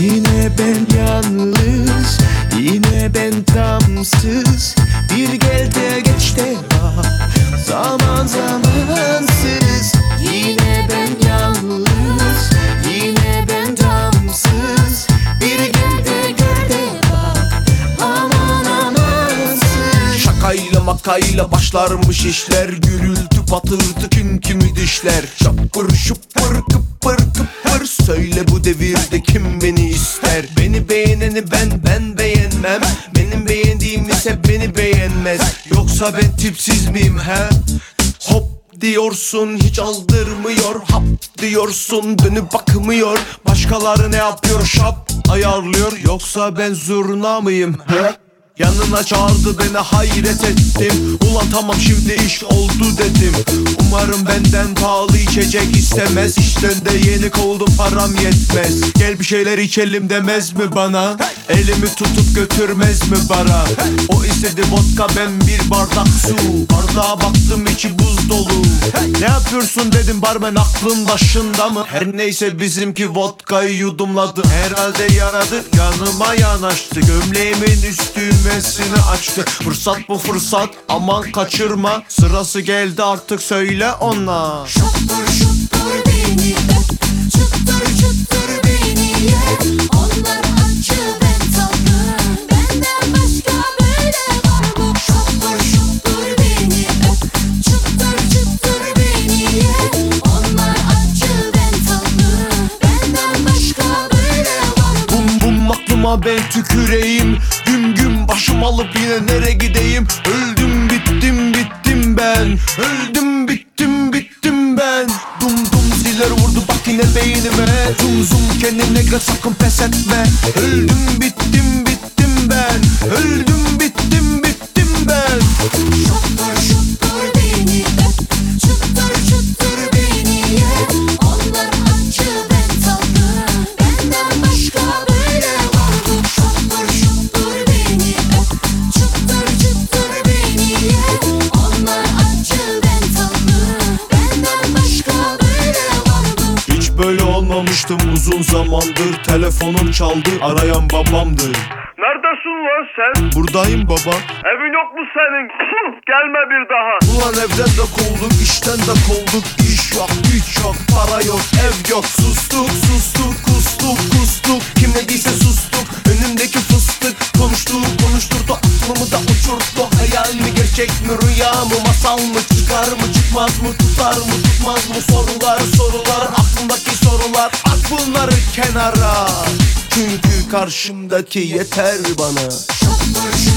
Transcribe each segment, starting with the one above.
Yine ben yalnız Yine ben tamsız. Bir gel de geç de bak Zaman zamansız. Yine ben yalnız Yine ben tamsız. Bir gel de gör de bak Aman amansız. Şakayla makayla başlarmış işler Gürültü patırtı kim kimi dişler. Şapır şupır kıpır kıpır Söyle bu devirde kim ister Beni beğeneni ben ben beğenmem. Benim beğendiğim ise beni beğenmez. Yoksa ben tipsiz miyim he? Hop diyorsun hiç aldırmıyor. Hap diyorsun dönüp bakmıyor. Başkaları ne yapıyor? Şap ayarlıyor. Yoksa ben zurna mıyım he Yanına çağırdı beni hayret ettim. Ulan tamam şimdi iş oldu dedim. Umarım benden pahalı içecek istemez. İşten de yeni kovuldum param yetmez. Gel bir şeyler içelim demez mi bana? Elimi tutup götürmez mi bara? O istedi vodka ben bir bardak su. Bardağa baktım içi buz dolu. Ne yapıyorsun dedim barmen aklın başında mı? Her neyse bizimki vodkayı yudumladı. Herhalde yaradı yanıma yanaştı. Gömleğimin üst düğmesini açtı. Fırsat bu fırsat aman kaçırma. Sırası geldi artık söyle ona. Şuttur şuttur beni öp Çıtır çıtır beni ye. Onlar acı ben tatlı. Benden başka böyle var mı? Şuttur şuttur beni öp Çıtır çıtır beni ye. Onlar acı ben tatlı. Benden başka böyle var mı? Bum bum aklıma ben tüküreyim. Güm güm alıp yine nere gideyim? Öldüm bittim bittim ben. Öldüm bittim bittim ben. Dum dum ziller vurdu bak yine beynime. Zum zum kendine gel sakın pes etme. Öldüm bittim bittim ben. Öldüm böyle olmamıştım uzun zamandır Telefonum çaldı arayan babamdır. Neredesin lan sen? Buradayım baba. Evin yok mu senin? Gelme bir daha. Ulan evden de kovulduk, işten de kovulduk İş yok, güç yok, para yok, ev yok. Sustuk, sustuk, kustuk, kustuk. Kim ne diyse sustuk, önümdeki fıstık. Konuştuk, konuşturdu, aklımı da uçurttu. Hayal mi, gerçek mi, rüya mı, masal mı Çıkar mı, çıkmaz mı, tutar mı, tutmaz mı? Sorular, sorular, aklımdaki sorular At bunları kenara. Çünkü karşımdaki yeter bana. Şuttur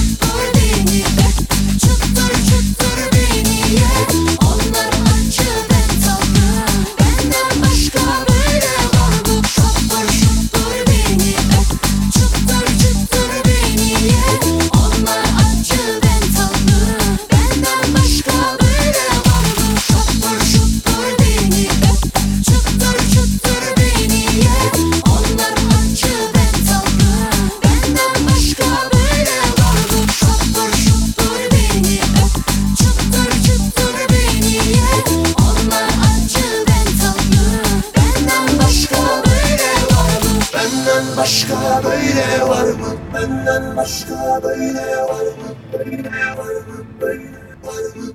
başka böyle var mı? Benden başka böyle var mı? Böyle var mı? Böyle var mı?